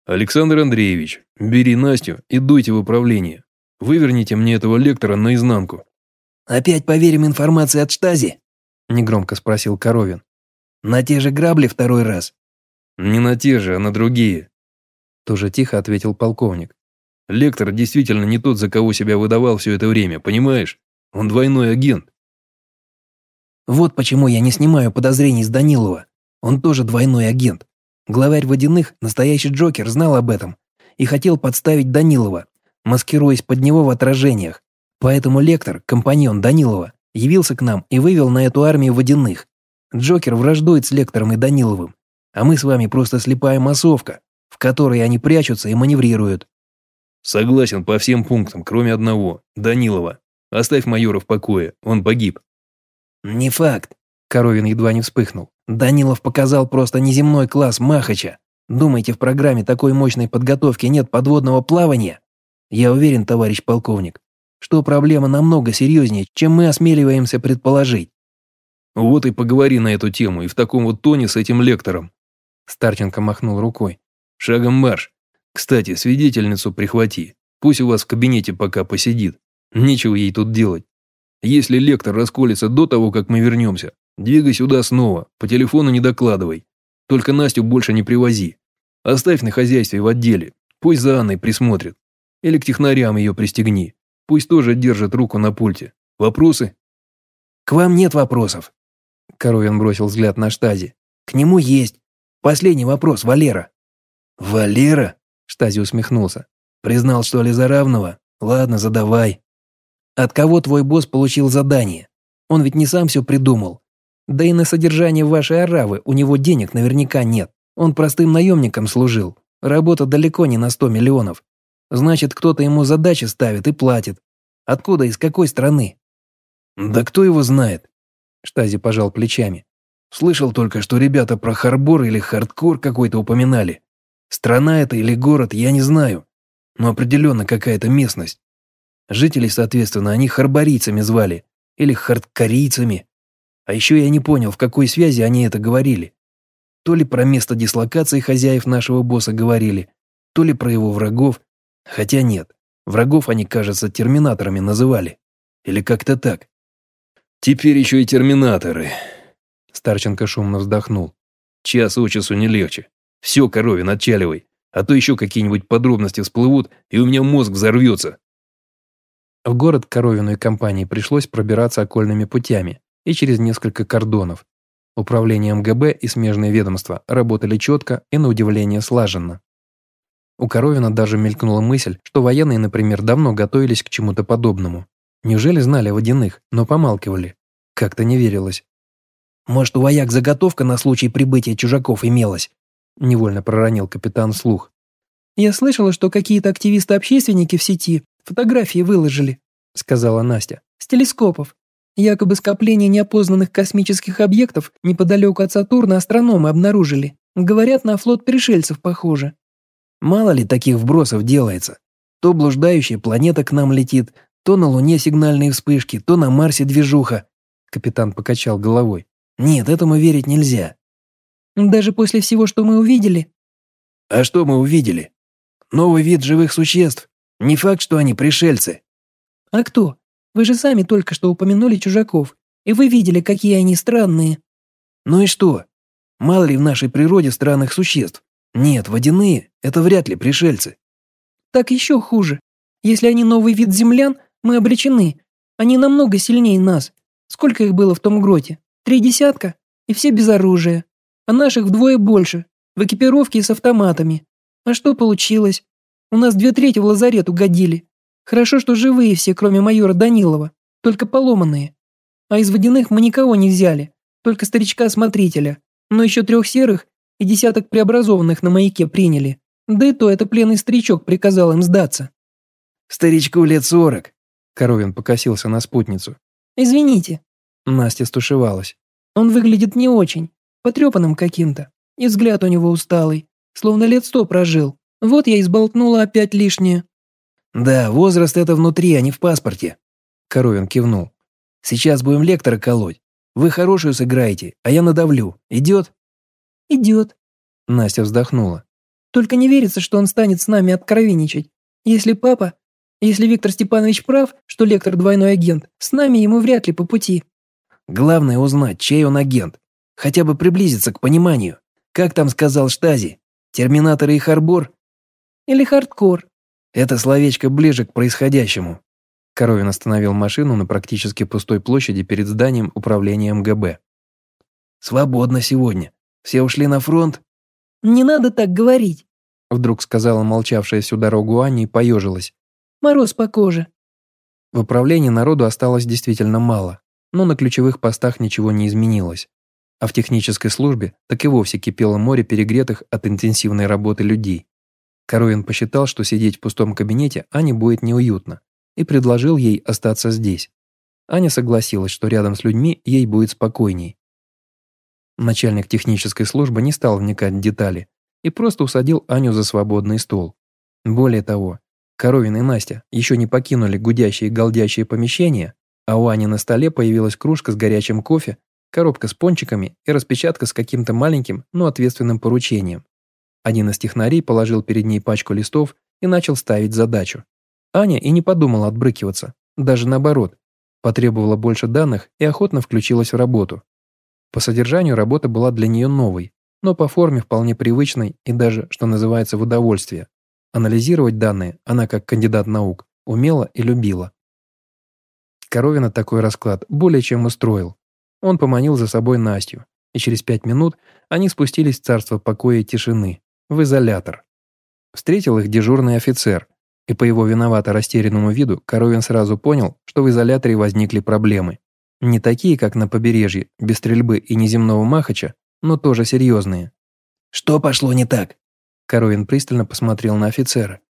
«Александр Андреевич, бери Настю и дуйте в управление. Выверните мне этого лектора наизнанку».
«Опять поверим информации от Штази?»
Негромко спросил Коровин.
«На те же грабли второй раз?»
«Не на те же, а на другие.
Тоже тихо ответил полковник.
Лектор действительно не тот, за кого себя выдавал все это время, понимаешь? Он двойной агент.
Вот почему я не снимаю подозрений с Данилова. Он тоже двойной агент. Главарь водяных, настоящий Джокер, знал об этом и хотел подставить Данилова, маскируясь под него в отражениях. Поэтому Лектор, компаньон Данилова, явился к нам и вывел на эту армию водяных. Джокер враждует с Лектором и Даниловым, а мы с вами просто слепая массовка, в которой они прячутся и маневрируют.
Согласен по всем пунктам, кроме одного. Данилова. Оставь майора в покое, он погиб.
Не факт. Коровин едва не вспыхнул. Данилов показал просто неземной класс Махача. Думаете, в программе такой мощной подготовки нет подводного плавания? Я уверен, товарищ полковник, что проблема намного серьезнее, чем мы осмеливаемся предположить.
Вот и поговори на эту тему, и в таком вот тоне с этим лектором.
Старченко махнул рукой.
Шагом марш. Кстати, свидетельницу прихвати. Пусть у вас в кабинете пока посидит. Нечего ей тут делать. Если лектор расколется до того, как мы вернемся, двигай сюда снова, по телефону не докладывай. Только Настю больше не привози. Оставь на хозяйстве в отделе, пусть за Анной присмотрит. Или к технарям ее пристегни. Пусть тоже держит руку на пульте. Вопросы?
К вам нет вопросов.
Коровин бросил взгляд на штази.
К нему есть. Последний вопрос, Валера. «Валера?» – Штази усмехнулся. «Признал, что ли, за равного? Ладно, задавай». «От кого твой босс получил задание? Он ведь не сам все придумал. Да и на содержание вашей аравы у него денег наверняка нет. Он простым наемником служил. Работа далеко не на сто миллионов. Значит, кто-то ему задачи ставит и платит. Откуда и с какой страны? Да кто его знает? Штази пожал плечами. Слышал только, что ребята про Харбор или Хардкор какой-то упоминали. Страна это или город, я не знаю. Но определенно какая-то местность. Жителей, соответственно, они харборийцами звали. Или хардкорийцами. А еще я не понял, в какой связи они это говорили. То ли про место дислокации хозяев нашего босса говорили, то ли про его врагов. Хотя нет, врагов они, кажется, терминаторами называли. Или как-то так.
Теперь еще и терминаторы. Старченко шумно вздохнул. Час от часу не легче. Все, коровин, отчаливай. А то еще какие-нибудь подробности всплывут, и у меня мозг взорвется.
В город Коровину и компании пришлось пробираться окольными путями и через несколько кордонов. Управление МГБ и смежные ведомства работали четко и, на удивление, слаженно. У Коровина даже мелькнула мысль, что военные, например, давно готовились к чему-то подобному. Неужели знали о водяных, но помалкивали? Как-то не верилось.
«Может, у вояк заготовка на случай прибытия чужаков имелась?»
Невольно проронил капитан слух.
«Я слышала, что какие-то активисты-общественники в сети фотографии выложили», сказала Настя, «с телескопов. Якобы скопление неопознанных космических объектов неподалеку от Сатурна астрономы обнаружили. Говорят, на флот пришельцев похоже».
«Мало ли таких вбросов делается. То блуждающая планета к нам летит, то на Луне сигнальные вспышки, то на Марсе движуха». Капитан покачал головой. «Нет, этому верить нельзя».
«Даже после всего, что мы увидели?»
«А что мы увидели? Новый вид живых существ. Не факт, что они пришельцы».
«А кто? Вы же сами только что упомянули чужаков, и вы видели, какие они странные».
«Ну и что? Мало ли в нашей природе странных существ. Нет, водяные — это вряд ли пришельцы».
«Так еще хуже. Если они новый вид землян, мы обречены. Они намного сильнее нас. Сколько их было в том гроте? Три десятка? И все без оружия. А наших вдвое больше, в экипировке и с автоматами. А что получилось? У нас две трети в лазарет угодили. Хорошо, что живые все, кроме майора Данилова, только поломанные. А из водяных мы никого не взяли, только старичка-смотрителя, но еще трех серых и десяток преобразованных на маяке приняли. Да и то это пленный старичок приказал им сдаться.
«Старичку лет сорок»,
Коровин покосился на спутницу.
«Извините».
Настя стушевалась.
«Он выглядит не очень, потрепанным каким-то. И взгляд у него усталый, словно лет сто прожил. Вот я и сболтнула опять лишнее».
«Да, возраст это внутри, а не в паспорте».
Коровин кивнул.
«Сейчас будем лектора колоть. Вы хорошую сыграете, а я надавлю. Идет?»
«Идет».
Настя вздохнула.
«Только не верится, что он станет с нами откровенничать. Если папа если Виктор Степанович прав, что лектор двойной агент, с нами ему вряд ли по пути.
Главное узнать, чей он агент. Хотя бы приблизиться к пониманию. Как там сказал Штази? Терминаторы и Харбор?
Или Хардкор?
Это словечко ближе к происходящему.
Коровин остановил машину на практически пустой площади перед зданием управления МГБ.
«Свободно сегодня. Все ушли на фронт?»
«Не надо так говорить»,
вдруг сказала молчавшая всю дорогу Аня и поежилась.
Мороз по коже».
В управлении народу осталось действительно мало, но на ключевых постах ничего не изменилось. А в технической службе так и вовсе кипело море перегретых от интенсивной работы людей. Коровин посчитал, что сидеть в пустом кабинете Ане будет неуютно, и предложил ей остаться здесь. Аня согласилась, что рядом с людьми ей будет спокойней. Начальник технической службы не стал вникать в детали и просто усадил Аню за свободный стол. Более того, Коровин и Настя еще не покинули гудящие и галдящие помещения, а у Ани на столе появилась кружка с горячим кофе, коробка с пончиками и распечатка с каким-то маленьким, но ответственным поручением. Один из технарей положил перед ней пачку листов и начал ставить задачу. Аня и не подумала отбрыкиваться, даже наоборот, потребовала больше данных и охотно включилась в работу. По содержанию работа была для нее новой, но по форме вполне привычной и даже, что называется, в удовольствие. Анализировать данные она, как кандидат наук, умела и любила. Коровина такой расклад более чем устроил. Он поманил за собой Настю, и через пять минут они спустились в царство покоя и тишины, в изолятор. Встретил их дежурный офицер, и по его виновато растерянному виду Коровин сразу понял, что в изоляторе возникли проблемы. Не такие, как на побережье, без стрельбы и неземного махача, но тоже серьезные.
Что пошло не так?»
Коровин пристально посмотрел на офицера.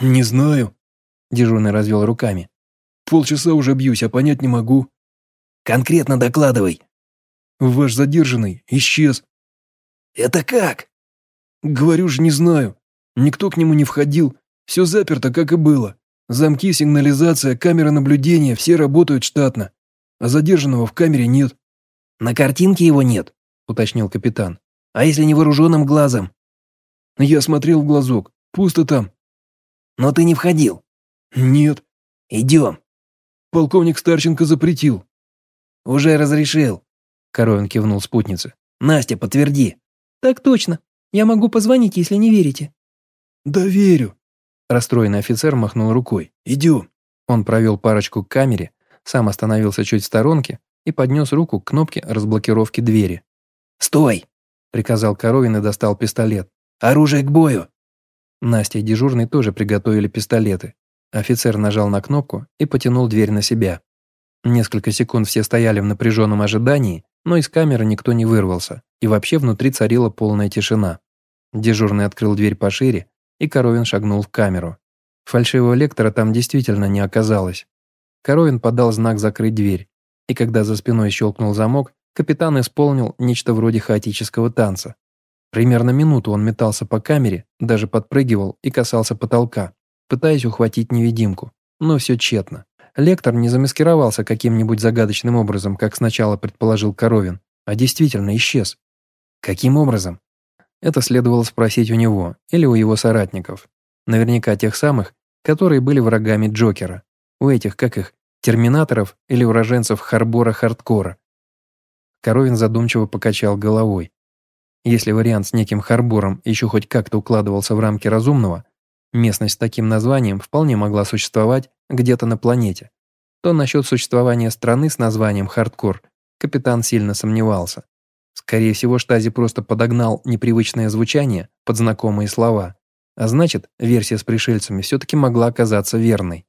«Не знаю», –
дежурный развел руками.
«Полчаса уже бьюсь, а понять не могу».
«Конкретно докладывай».
«Ваш задержанный исчез».
«Это как?»
«Говорю же, не знаю. Никто к нему не входил. Все заперто, как и было. Замки, сигнализация, камеры наблюдения – все работают штатно. А задержанного в камере нет».
«На картинке его нет», – уточнил капитан. «А если невооруженным глазом?»
«Я смотрел в глазок. Пусто там».
«Но ты не входил?»
«Нет».
«Идем».
Полковник Старченко запретил.
«Уже разрешил», –
Коровин кивнул спутнице.
«Настя, подтверди».
«Так точно. Я могу позвонить, если не верите».
«Да верю».
Расстроенный офицер махнул рукой.
«Идем».
Он провел парочку к камере, сам остановился чуть в сторонке и поднес руку к кнопке разблокировки двери.
«Стой!»
– приказал Коровин и достал пистолет.
«Оружие к бою!»
Настя и дежурный тоже приготовили пистолеты. Офицер нажал на кнопку и потянул дверь на себя. Несколько секунд все стояли в напряженном ожидании, но из камеры никто не вырвался, и вообще внутри царила полная тишина. Дежурный открыл дверь пошире, и Коровин шагнул в камеру. Фальшивого лектора там действительно не оказалось. Коровин подал знак закрыть дверь, и когда за спиной щелкнул замок, капитан исполнил нечто вроде хаотического танца. Примерно минуту он метался по камере, даже подпрыгивал и касался потолка, пытаясь ухватить невидимку, но все тщетно. Лектор не замаскировался каким-нибудь загадочным образом, как сначала предположил Коровин, а действительно исчез. Каким образом? Это следовало спросить у него или у его соратников. Наверняка тех самых, которые были врагами Джокера. У этих, как их, терминаторов или уроженцев Харбора-Хардкора. Коровин задумчиво покачал головой. Если вариант с неким Харбором еще хоть как-то укладывался в рамки разумного, местность с таким названием вполне могла существовать где-то на планете, то насчет существования страны с названием Хардкор капитан сильно сомневался. Скорее всего, Штази просто подогнал непривычное звучание под знакомые слова, а значит, версия с пришельцами все-таки могла оказаться верной.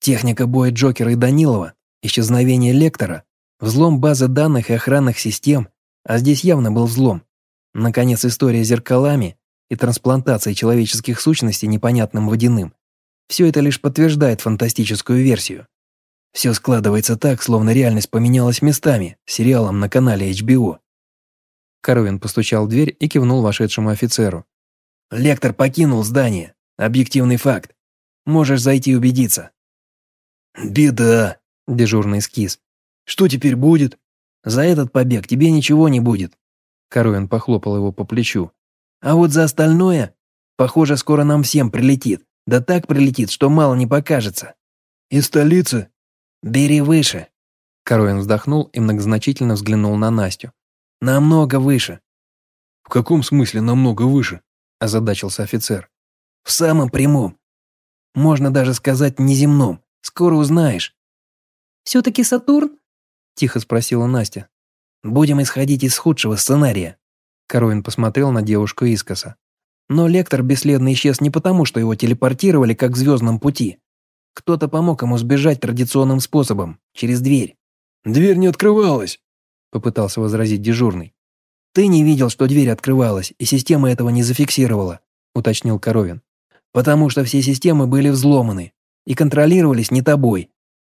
Техника боя Джокера и Данилова, исчезновение Лектора, взлом базы данных и охранных систем, а здесь явно был взлом. Наконец, история с зеркалами и трансплантацией человеческих сущностей непонятным водяным. Все это лишь подтверждает фантастическую версию. Все складывается так, словно реальность поменялась местами, сериалом на канале HBO. Коровин постучал в дверь и кивнул вошедшему офицеру. «Лектор покинул здание. Объективный факт. Можешь зайти убедиться».
«Беда», – дежурный скис. «Что теперь будет?»
«За этот побег тебе ничего не будет».
Коровин похлопал его по плечу.
«А вот за остальное, похоже, скоро нам всем прилетит. Да так прилетит, что мало не покажется».
«Из столицы?»
«Бери выше».
Коровин вздохнул и многозначительно взглянул на Настю.
«Намного выше».
«В каком смысле намного выше?»
– озадачился офицер.
«В самом прямом. Можно даже сказать неземном. Скоро узнаешь».
«Все-таки Сатурн?»
– тихо спросила Настя.
«Будем исходить из худшего сценария».
Коровин посмотрел на девушку искоса.
Но лектор бесследно исчез не потому, что его телепортировали как к звездном пути. Кто-то помог ему сбежать традиционным способом, через дверь.
«Дверь не открывалась», –
попытался возразить дежурный.
«Ты не видел, что дверь открывалась, и система этого не зафиксировала», – уточнил Коровин. «Потому что все системы были взломаны и контролировались не тобой.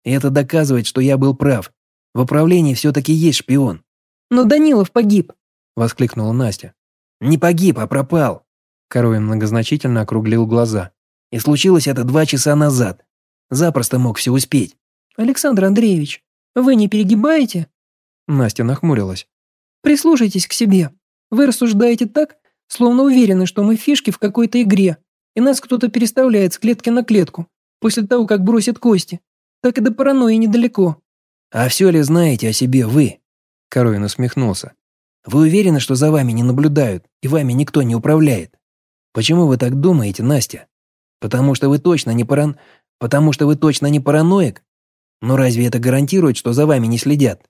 И это доказывает, что я был прав. В управлении все-таки есть шпион».
«Но Данилов погиб», –
воскликнула Настя.
«Не погиб, а пропал».
Коровин многозначительно округлил глаза.
«И случилось это два часа назад. Запросто мог все успеть».
«Александр Андреевич, вы не перегибаете?»
Настя нахмурилась.
«Прислушайтесь к себе. Вы рассуждаете так, словно уверены, что мы фишки в какой-то игре, и нас кто-то переставляет с клетки на клетку, после того, как бросит кости. Так и до паранойи недалеко».
«А все ли знаете о себе вы?»
Коровин усмехнулся.
«Вы уверены, что за вами не наблюдают, и вами никто не управляет? Почему вы так думаете, Настя? Потому что вы точно не паран... Потому что вы точно не параноик? Но разве это гарантирует, что за вами не следят?